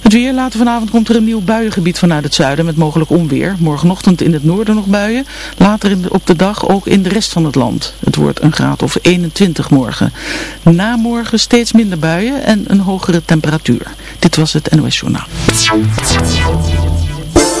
Het weer, later vanavond komt er een nieuw buiengebied vanuit het zuiden met mogelijk onweer. Morgenochtend in het noorden nog buien, later op de dag ook in de rest van het land. Het wordt een graad of 21 morgen. Na morgen steeds minder buien en een hogere temperatuur. Dit was het NOS Journaal.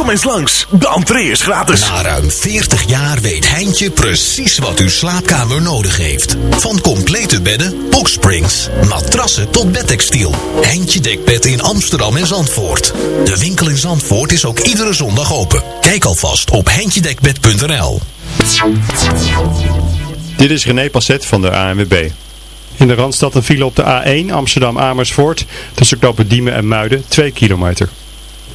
Kom eens langs, de entree is gratis. Na ruim 40 jaar weet Heintje precies wat uw slaapkamer nodig heeft. Van complete bedden, boxsprings, matrassen tot bedtextiel. Heintje Dekbed in Amsterdam en Zandvoort. De winkel in Zandvoort is ook iedere zondag open. Kijk alvast op heintjedekbed.nl Dit is René Passet van de ANWB. In de Randstad een file op de A1 Amsterdam-Amersfoort tussen knopen Diemen en Muiden 2 kilometer.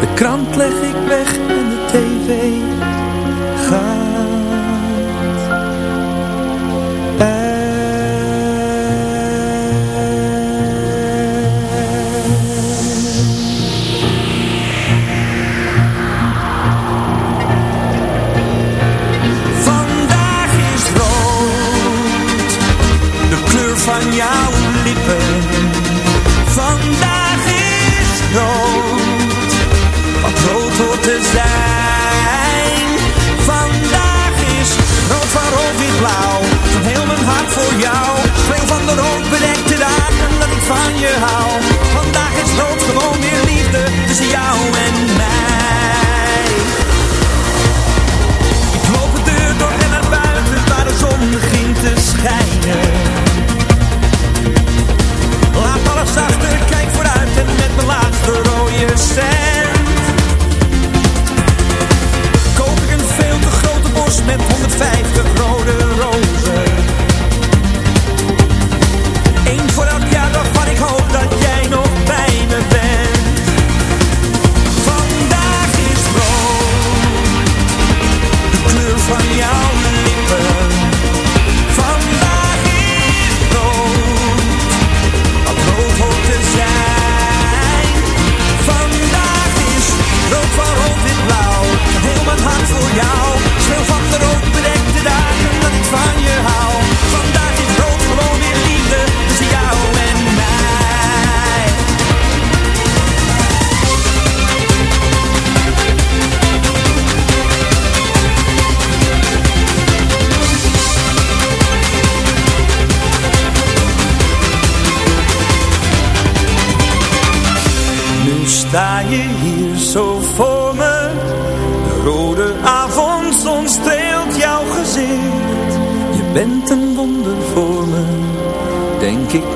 De krant leg ik weg en de tv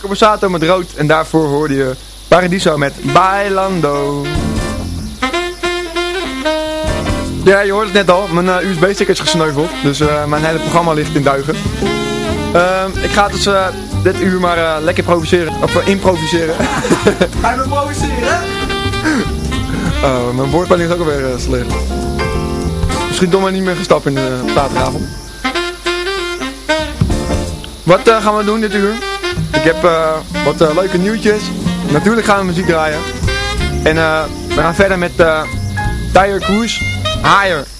Marco met rood. En daarvoor hoorde je Paradiso met Bailando. Ja, je hoort het net al. Mijn eh, USB-stick is gesneuveld. Dus eh, mijn hele programma ligt in duigen. Ehm, ik ga dus eh, dit uur maar lekker improviseren. Of improviseren. Ga je improviseren? Oh, mijn woordpijn is ook alweer slecht. Misschien maar niet meer gestapt in de. Wat gaan we doen dit uur? Ik heb eh, wat eh, leuke nieuwtjes. Natuurlijk gaan we muziek draaien. En eh, we gaan verder met Tyre Cruise. Higher.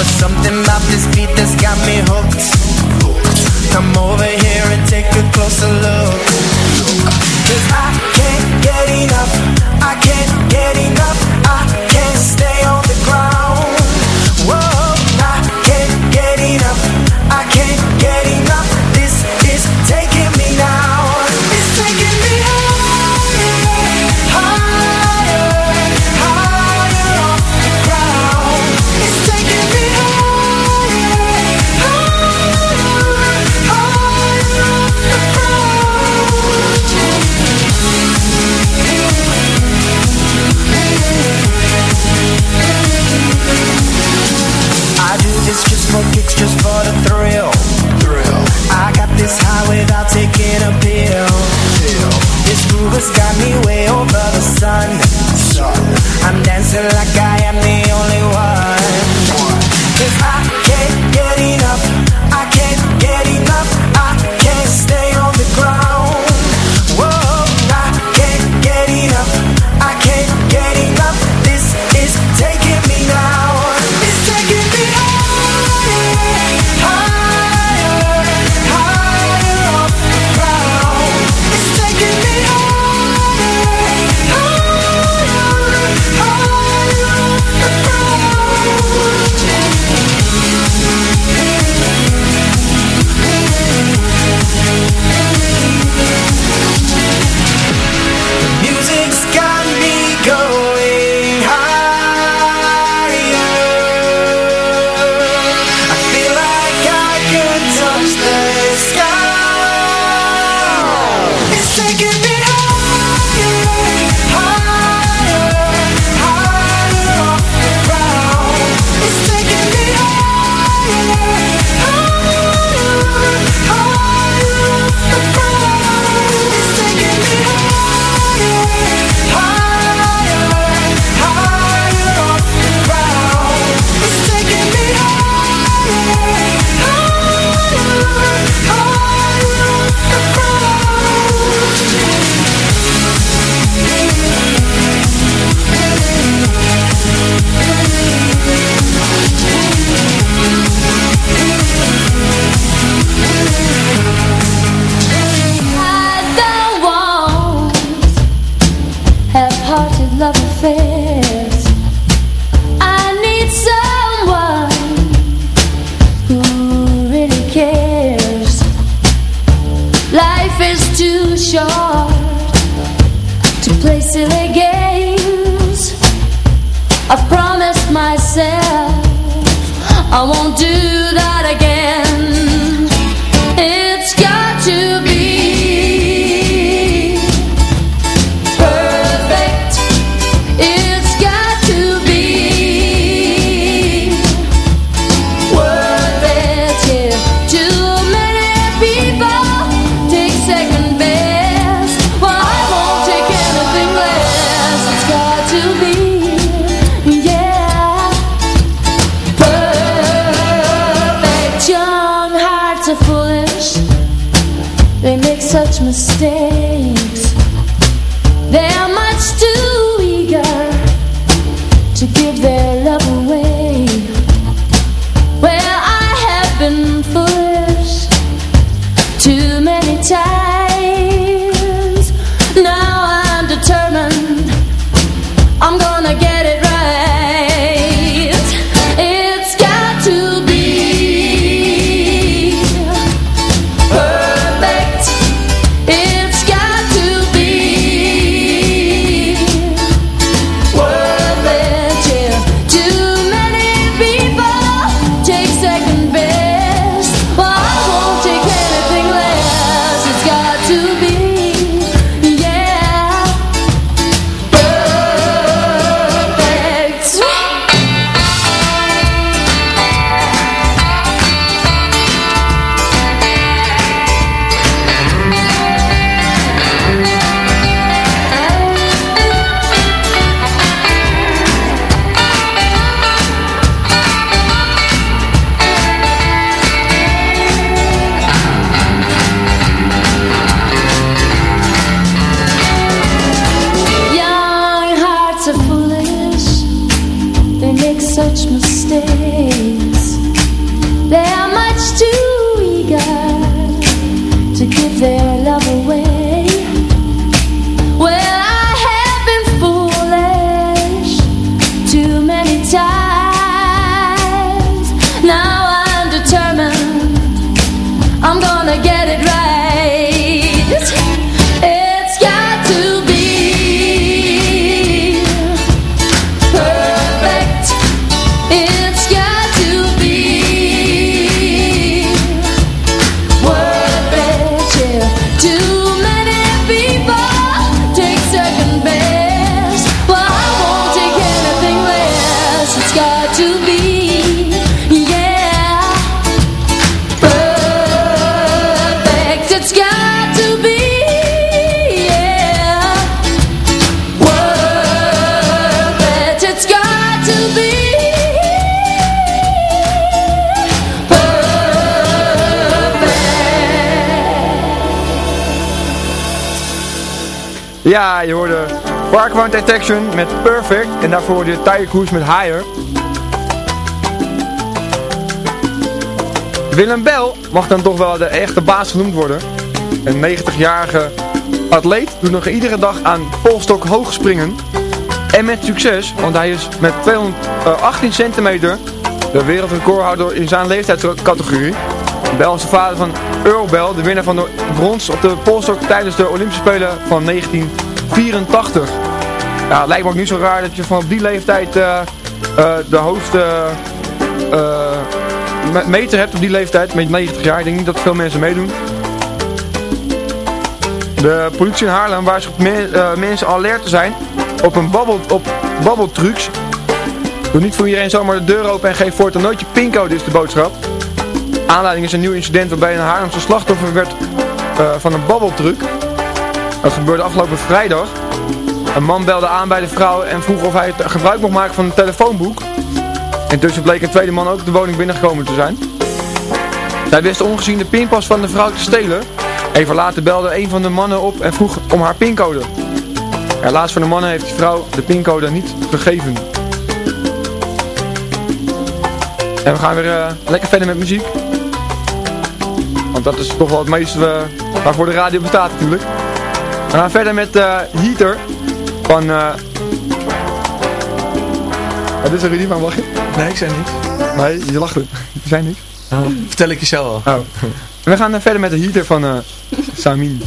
But something about this beat that's got me hooked. Come over here and take a closer look. Cause I can't get enough. I can't get to be, Parkwound Detection met Perfect. En daarvoor je Tiger Cruise met Higher. Willem Bel mag dan toch wel de echte baas genoemd worden. Een 90-jarige atleet doet nog iedere dag aan polstok hoog springen. En met succes, want hij is met 218 centimeter de wereldrecordhouder in zijn leeftijdscategorie. Bel is de vader van Earl Bell, de winnaar van de brons op de polstok tijdens de Olympische Spelen van 1984. Het lijkt me ook niet zo raar dat je van die leeftijd eh, eh, de hoogste me- meter hebt op die leeftijd, met 90 jaar. Ik denk niet dat veel mensen meedoen. De politie in Haarlem waarschuwt me mensen alert te zijn op een op babbeltrucs. Doe niet voor iedereen zomaar de deur open en geef voortaan nooit je pincode is de boodschap. Aanleiding is een nieuw incident waarbij een Haarlemse slachtoffer werd van een babbeltruc. Dat gebeurde afgelopen vrijdag. Een man belde aan bij de vrouw en vroeg of hij gebruik mocht maken van een telefoonboek. Intussen bleek een tweede man ook de woning binnengekomen te zijn. Zij wist ongezien de pinpas van de vrouw te stelen. Even later belde een van de mannen op en vroeg om haar pincode. Helaas voor de mannen heeft die vrouw de pincode niet gegeven. En we gaan weer eh, lekker verder met muziek. Want dat is toch wel het meeste eh, waarvoor de radio bestaat natuurlijk. We gaan verder met van eh... Uh... dit is Rudy van lachen? Nee, ik zei niks. Nee, je lacht. Je zei niks. Oh, vertel ik je zelf al. Oh. We gaan eh, verder met de heater van eh, Sami.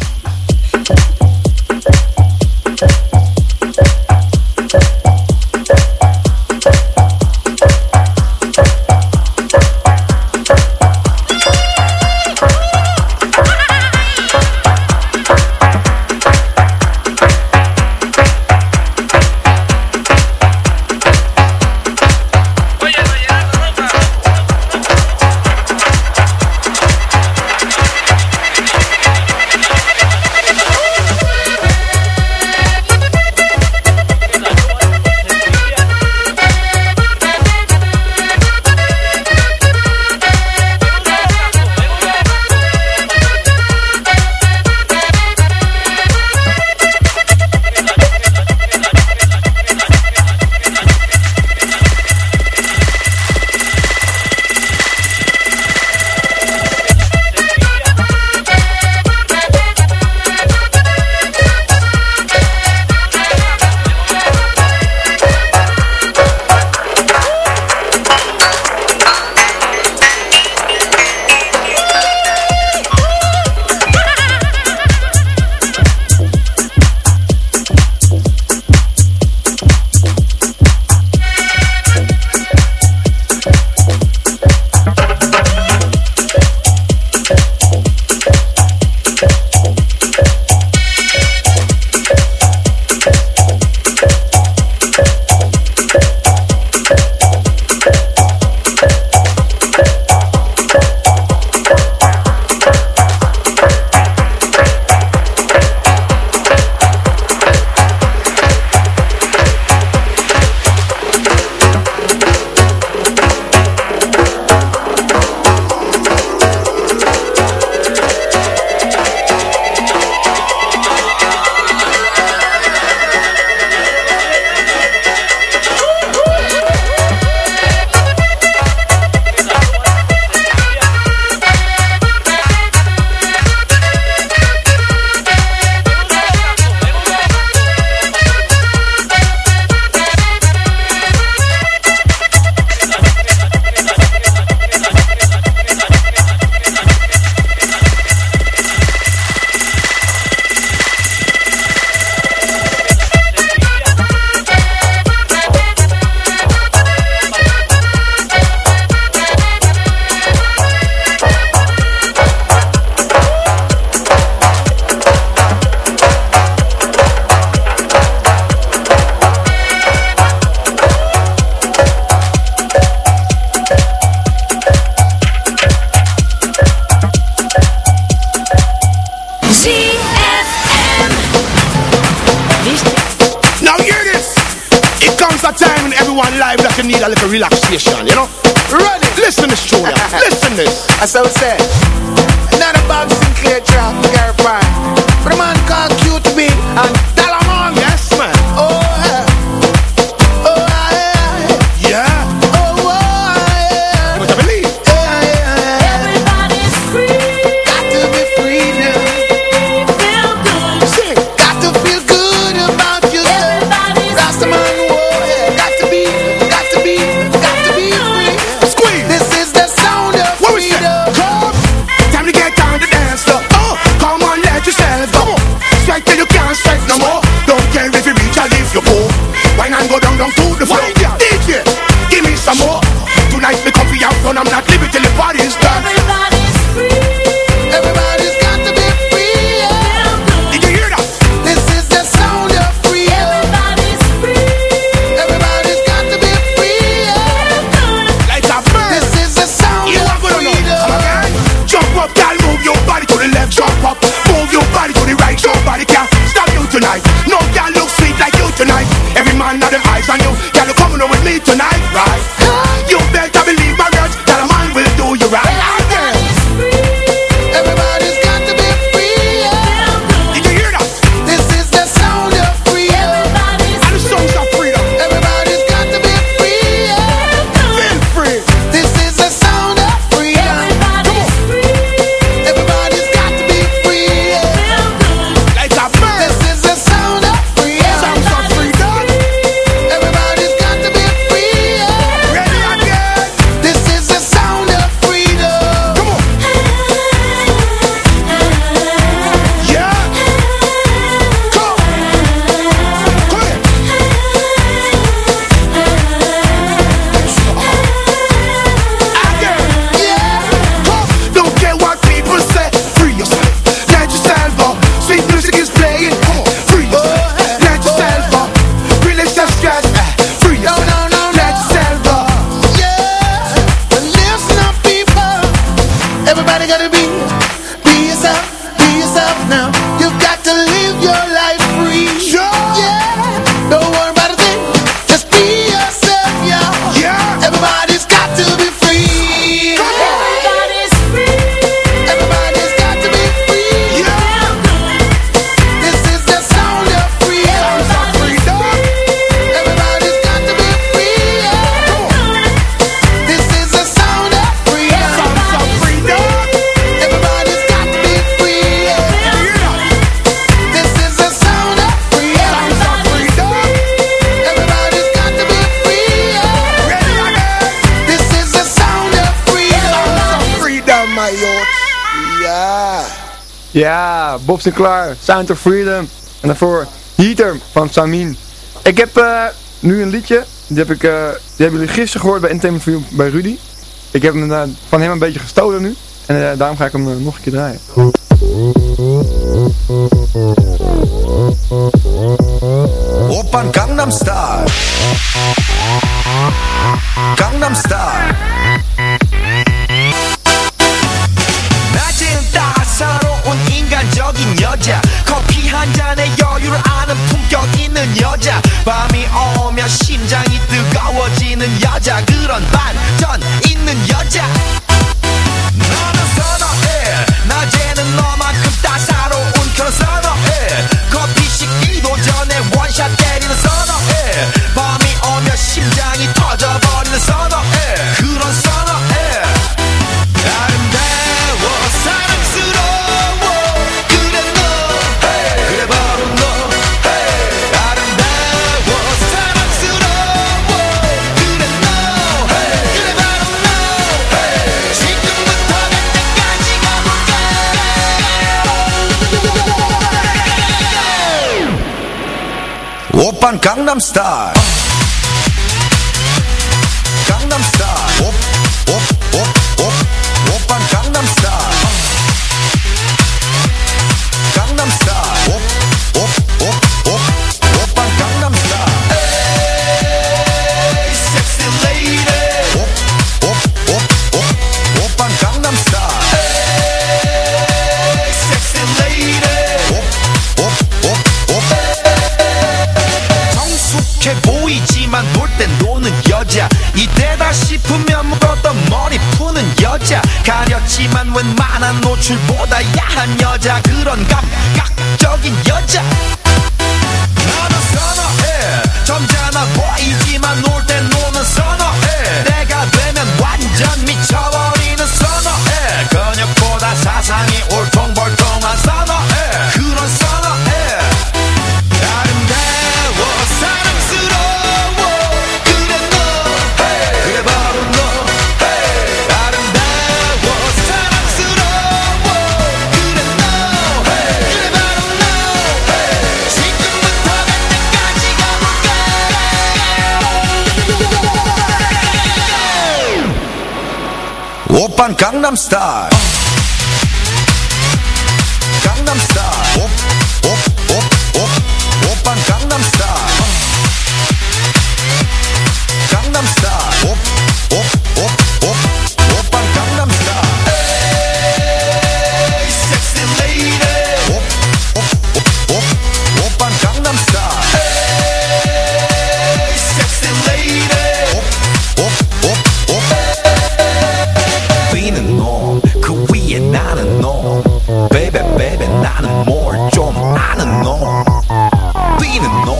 I so Ja, Bob Sinclair, Sound of Freedom. En daarvoor Heater van Samin. Ik heb eh, nu een liedje. Die, heb ik, eh, die hebben jullie gisteren gehoord bij Entertainment View bij Rudy. Ik heb hem eh, van hem een beetje gestolen nu. En daarom ga ik hem nog een keer draaien. Open Gangnam Star, Gangnam Star. 있는 여자 커피 한 잔에 여유를 아는 품격 있는 여자. 밤이 오면 심장이 뜨거워지는 여자. 그런 반전 있는 여자. 너는 선호해. 낮에는 너만큼 따사로워. Gangnam Style.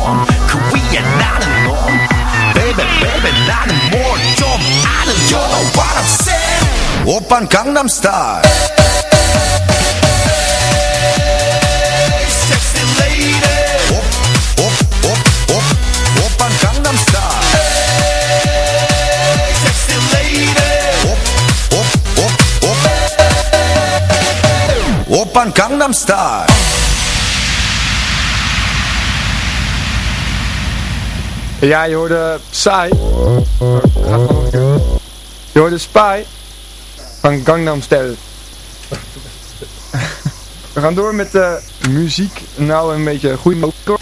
norm? Could we are not a norm? Baby, baby, not anymore. Jump you know what I'm saying? Open Gangnam Style. Sexy lady. Op, op, op, op, open Gangnam Style. Sexy lady. Op, op, op, op. Open Gangnam Style. Ja, je hoorde Psy. Je hoorde Spy van Gangnam Style. We gaan door met de muziek. Nou, een beetje goede motor.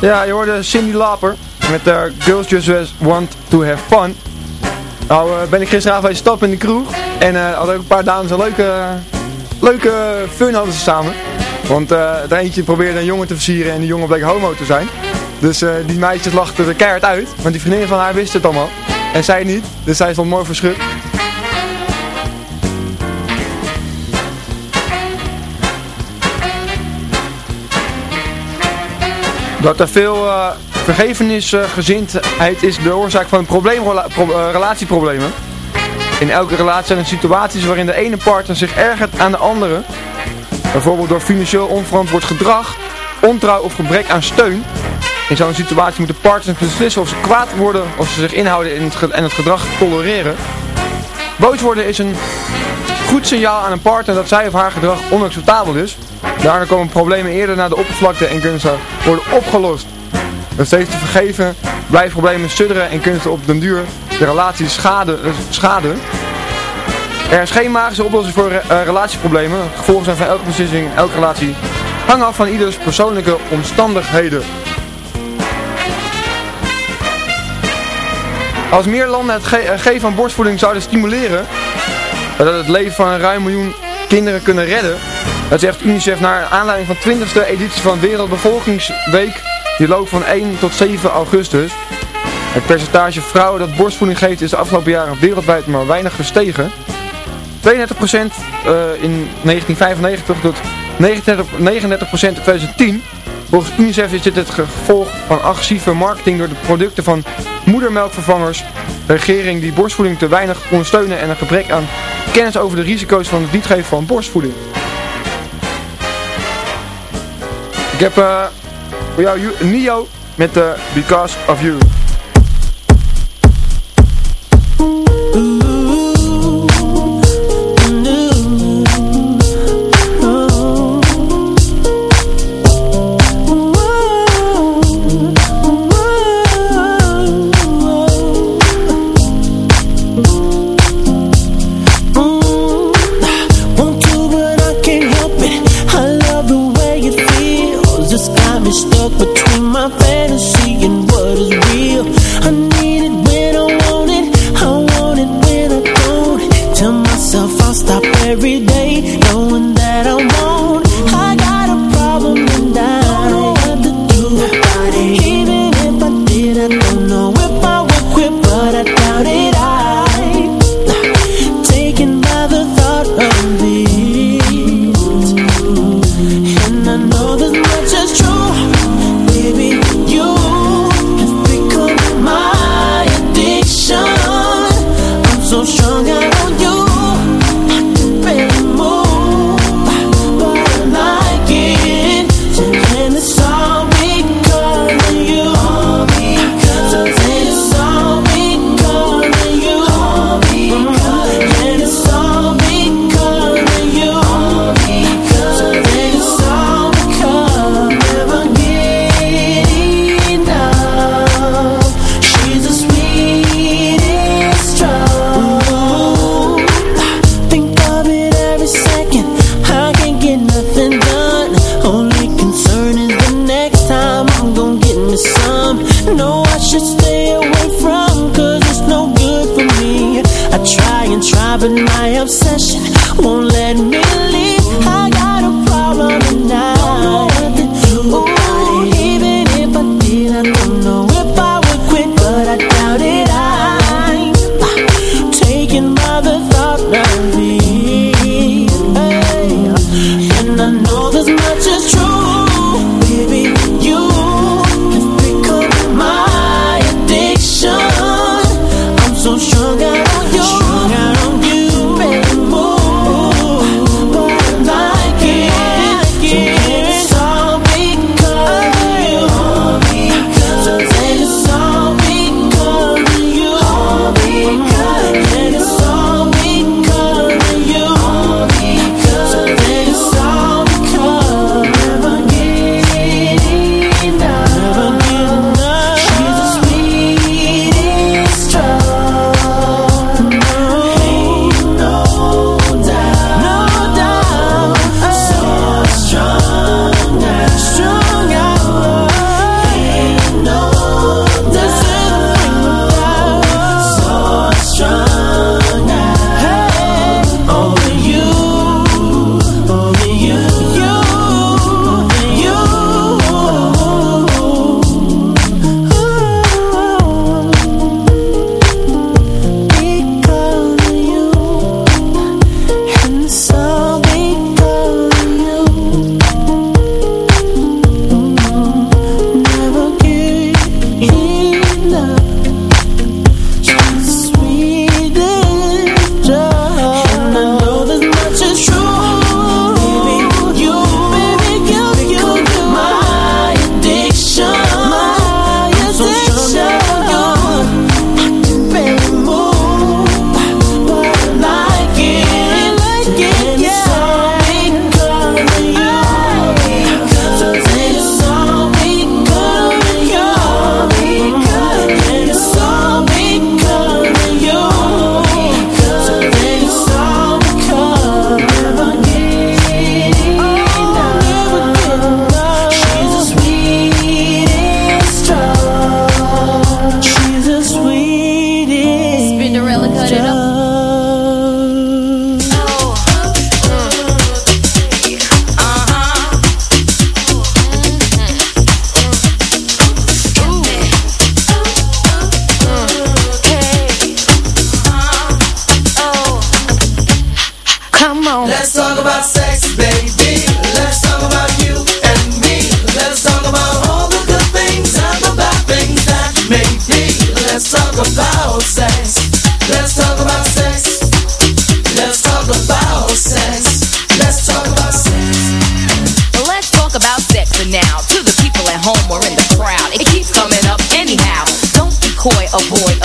Ja, je hoorde Cindy Lauper met uh, Girls Just Want To Have Fun. Nou uh, ben ik gisteravond bij stap in de kroeg en uh, hadden ook een paar dames een leuke, leuke fun hadden samen. Want er eentje probeerde een jongen te versieren en die jongen bleek homo te zijn. Dus die meisjes lachten er keihard uit, want die vriendin van haar wist het allemaal. En zij niet, dus zij stond mooi verschut. Dat er veel uh, vergevenisgezindheid is de oorzaak van uh, relatieproblemen. In elke relatie zijn er situaties waarin de ene partner zich ergert aan de andere. Bijvoorbeeld door financieel onverantwoord gedrag, ontrouw of gebrek aan steun. In zo'n situatie moeten partners beslissen of ze kwaad worden of ze zich inhouden in het en het gedrag tolereren. Boos worden is een goed signaal aan een partner dat zij of haar gedrag onacceptabel is. Daarna komen problemen eerder naar de oppervlakte en kunnen ze worden opgelost. Door steeds te vergeven blijven problemen sudderen en kunnen ze op den duur de relatie schade, schaden. Er is geen magische oplossing voor uh, relatieproblemen. Gevolgen zijn van elke beslissing elke relatie hangen af van ieders persoonlijke omstandigheden. Als meer landen het ge geven van borstvoeding zouden stimuleren, dat het leven van een ruim miljoen kinderen kunnen redden, dat zegt UNICEF naar aanleiding van 20e editie van Wereldbevolkingsweek, die loopt van 1 tot 7 augustus. Het percentage vrouwen dat borstvoeding geeft is de afgelopen jaren wereldwijd maar weinig gestegen. 32% uh, in 1995 tot 39, 39% in 2010. Volgens UNICEF is dit het gevolg van agressieve marketing door de producten van moedermelkvervangers, de regering die borstvoeding te weinig ondersteunen en een gebrek aan kennis over de risico's van het niet geven van borstvoeding. Ik heb uh, voor jou Nio met uh, Because of You.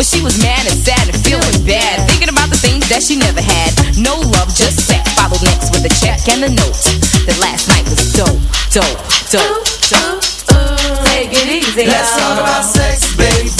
But she was mad and sad and feeling bad, thinking about the things that she never had. No love, just sex. Followed next with a check and a note. That last night was dope, dope, dope. Take it easy. Let's talk about sex, baby.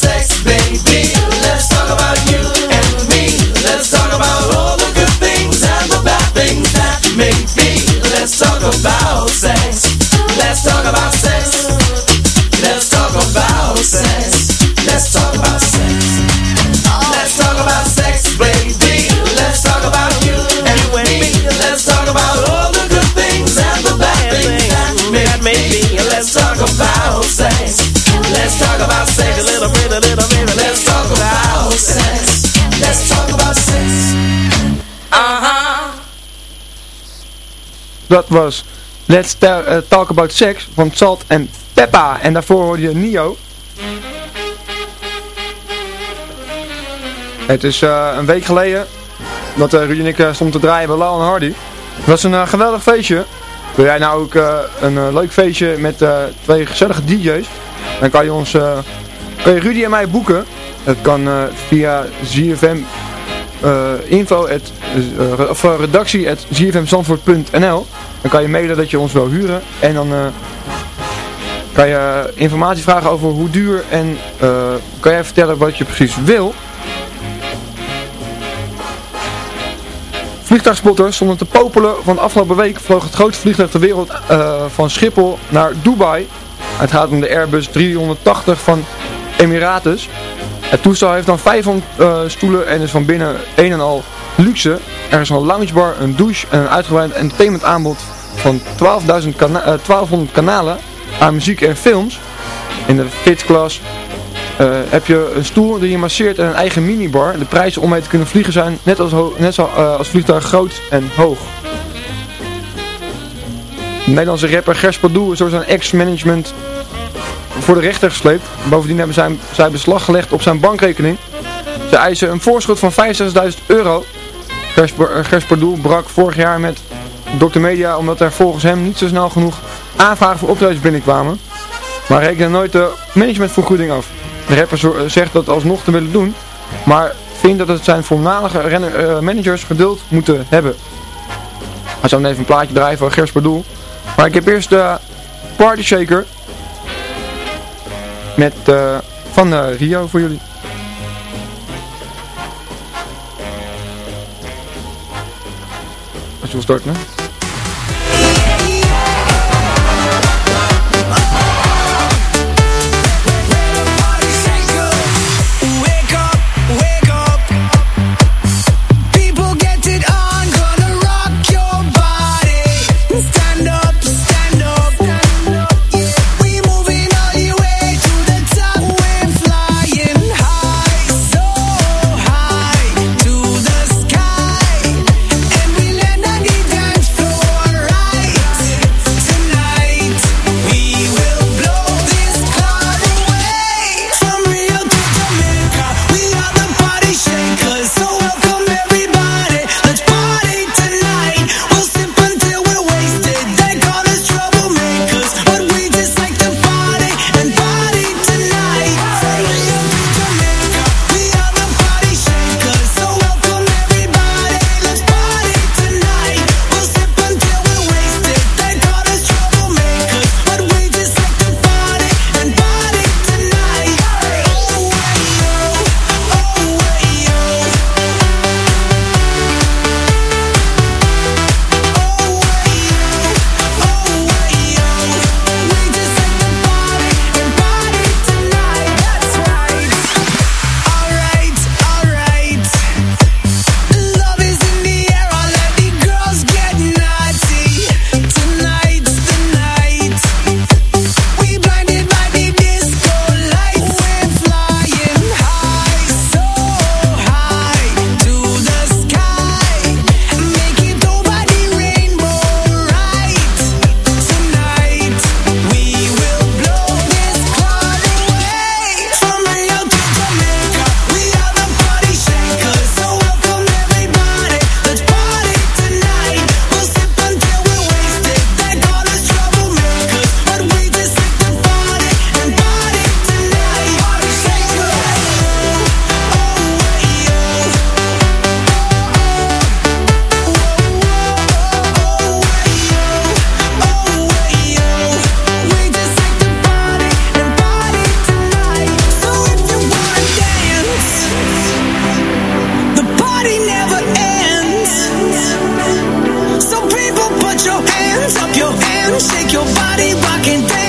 Dat was Let's eh, Talk About Sex van Salt en Peppa. En daarvoor hoorde je Nio. Het is eh, een week geleden dat uh, Ruud en ik eh, stonden te draaien bij Lau en Hardy. Het was een eh, geweldig feestje. Wil jij nou ook eh, een eh, leuk feestje met eh, twee gezellige DJ's? Dan kan je ons, eh, kan je Rudy en mij boeken. Het kan eh, via ZFM eh, info eh, eh, redactie at Dan kan je mailen dat je ons wil huren en dan eh, kan je informatie vragen over hoe duur en eh, kan jij vertellen wat je precies wil. Vliegtuigspotters stonden te popelen van afgelopen week vloog het grootste vliegtuig ter wereld eh, van Schiphol naar Dubai. Het gaat om de Airbus 380 van Emirates. Het toestel heeft dan 500 eh, stoelen en is van binnen een en al luxe. Er is een loungebar, een douche en een uitgebreid entertainment aanbod van 12.000 kana eh, 1200 kanalen aan muziek en films. In de fifth class eh, heb je een stoel die je masseert en een eigen minibar. De prijzen om mee te kunnen vliegen zijn net als, net zo, eh, als vliegtuig groot en hoog. De Nederlandse rapper Gers Pardoel is door zijn ex-management voor de rechter gesleept. Bovendien hebben zij, zij beslag gelegd op zijn bankrekening. Ze eisen een voorschot van 65.000 euro. Gers, Pa- eh, brak vorig jaar met Dr. Media omdat er volgens hem niet zo snel genoeg aanvragen voor optredens binnenkwamen. Maar rekende nooit de managementvergoeding af. De rapper eh, zegt dat alsnog te willen doen, maar vindt dat het zijn voormalige eh, managers geduld moeten hebben. Hij zou even een plaatje draaien van Gers Pardoel. Maar ik heb eerst de Party Shaker met, van Rio voor jullie. Als je wil hands, up your hands, shake your body, rockin'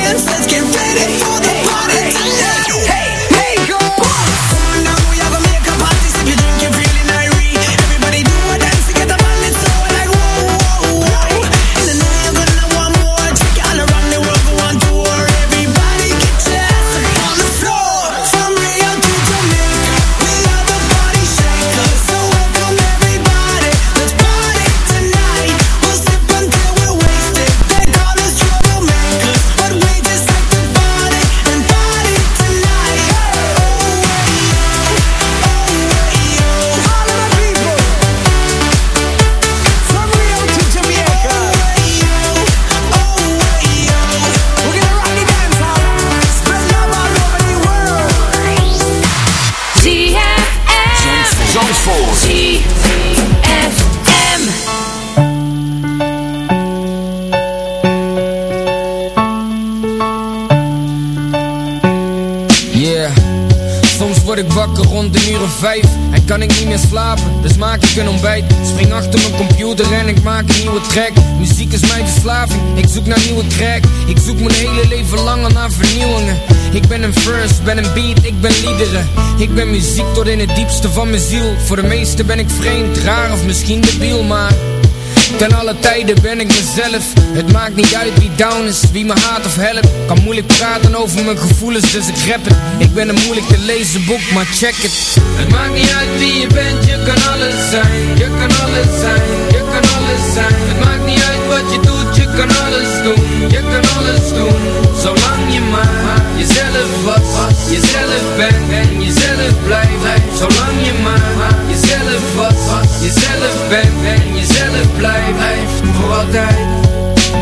Ik zoek mijn hele leven lang naar vernieuwingen. Ik ben een verse, ben een beat, ik ben liederen. Ik ben muziek tot in het diepste van mijn ziel. Voor de meesten ben ik vreemd, raar of misschien debiel, maar... Ten alle tijden ben ik mezelf. Het maakt niet uit wie down is, wie me haat of helpt. Kan moeilijk praten over mijn gevoelens, dus ik rap het. Ik ben een moeilijk te lezen boek, maar check het. Het maakt niet uit wie je bent, je kan alles zijn. Je kan alles zijn, je kan alles zijn. Het maakt niet uit kan alles doen Je kan alles doen, zolang je maar Jezelf was, jezelf bent en jezelf blijft. Zolang je maar jezelf was, jezelf bent en jezelf blijft. Voor altijd.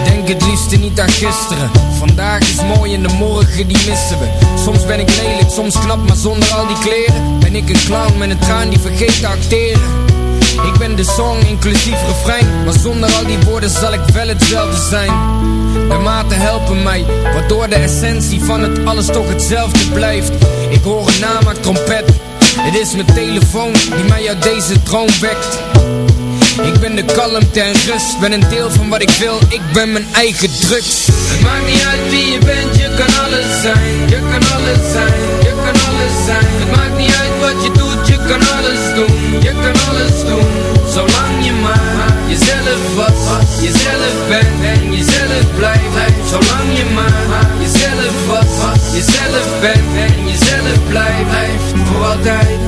Denk het liefste niet aan gisteren. Vandaag is mooi en de morgen die missen we. Soms ben ik lelijk, soms knap, maar zonder al die kleren Ben ik een clown met een traan die vergeet te acteren Ik ben de song, inclusief refrein. Maar zonder al die woorden zal ik wel hetzelfde zijn. De maten helpen mij Waardoor de essentie van het alles toch hetzelfde blijft. Ik hoor een naam aan trompet. Het is mijn telefoon die mij uit deze droom wekt. Ik ben de kalmte en rust, ben een deel van wat ik wil, ik ben mijn eigen drugs. Het maakt niet uit wie je bent, je kan alles zijn. Je kan alles zijn, kan alles Het maakt niet uit wat je doet, je kan alles doen. Je kan alles doen, zolang je maar Jezelf was, jezelf bent en jezelf blijft. Zolang je maar jezelf was, jezelf bent en jezelf blijft. Voor altijd.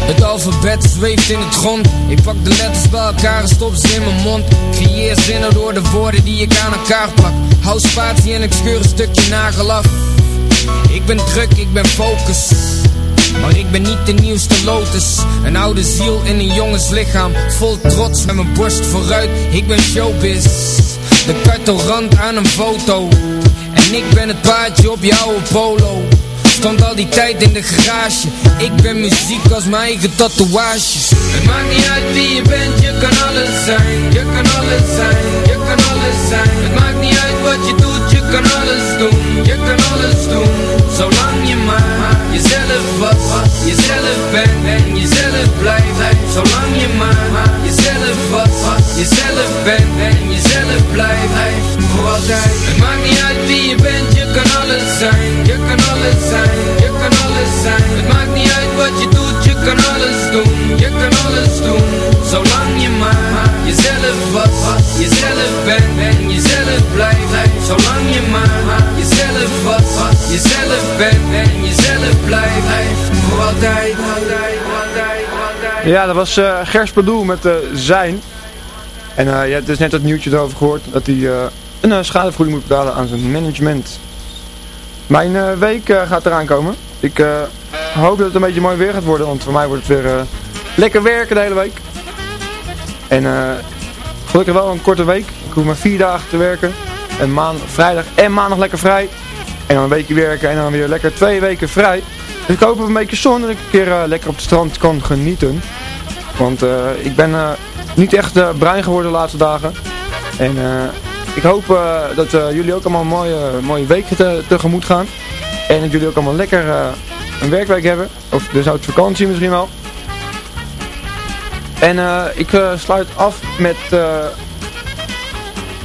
Het alfabet zweeft in het grond. Ik pak de letters bij elkaar en stop ze in mijn mond. Creëer zinnen door de woorden die ik aan elkaar plak Hou spatie en ik scheur een stukje nagel af Ik ben druk, ik ben focus. Maar ik ben niet de nieuwste lotus. Een oude ziel in een jongenslichaam Vol trots met mijn borst vooruit. Ik ben showbiz. De kartelrand aan een foto. En ik ben het paardje op jouw polo. Stond al die tijd in de garage. Ik ben muziek als mijn eigen tatoeages. Het maakt niet uit wie je bent, je kan alles zijn. Je kan alles zijn, je kan alles zijn. Het maakt niet uit wat je doet, kan alles doen Je kan alles doen, zolang je maar Jezelf was, jezelf bent en jezelf blijft. Zolang je maar jezelf was, jezelf bent en jezelf blijft. Voor altijd. Het maakt niet uit wie je bent, je kan alles zijn. Je kan alles zijn, je kan alles zijn. Het maakt niet uit wat je doet, je kan alles doen. Je kan alles doen, zolang je maar Jezelf was, jezelf bent en jezelf blijft. Zolang je jezelf was, jezelf bent en jezelf blijft Voor altijd, Ja, dat was eh Gers Padoel met eh, Zijn. En eh, je hebt dus net dat nieuwtje erover gehoord dat hij een schadevergoeding moet betalen aan zijn management. Mijn week gaat eraan komen. Ik hoop dat het een beetje mooi weer gaat worden, want voor mij wordt het weer lekker werken de hele week. En gelukkig wel een korte week. Ik hoef maar vier dagen te werken. En maan, vrijdag en maandag lekker vrij. En dan een weekje werken en dan weer lekker twee weken vrij. Dus ik hoop op een beetje zon en ik een keer eh, lekker op het strand kan genieten. Want eh, ik ben eh, niet echt bruin geworden de laatste dagen. En ik hoop dat jullie ook allemaal een mooie, mooie week te, tegemoet gaan. En dat jullie ook allemaal lekker een werkweek hebben. Of dus uit vakantie misschien wel. En ik sluit af met de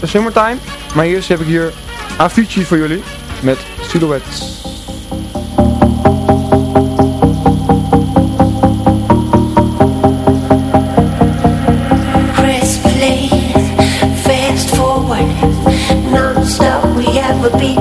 Summertime. Maar eerst heb ik hier Avicii voor jullie. Met Silhouettes. Press play, fast forward, non-stop. We have a beaten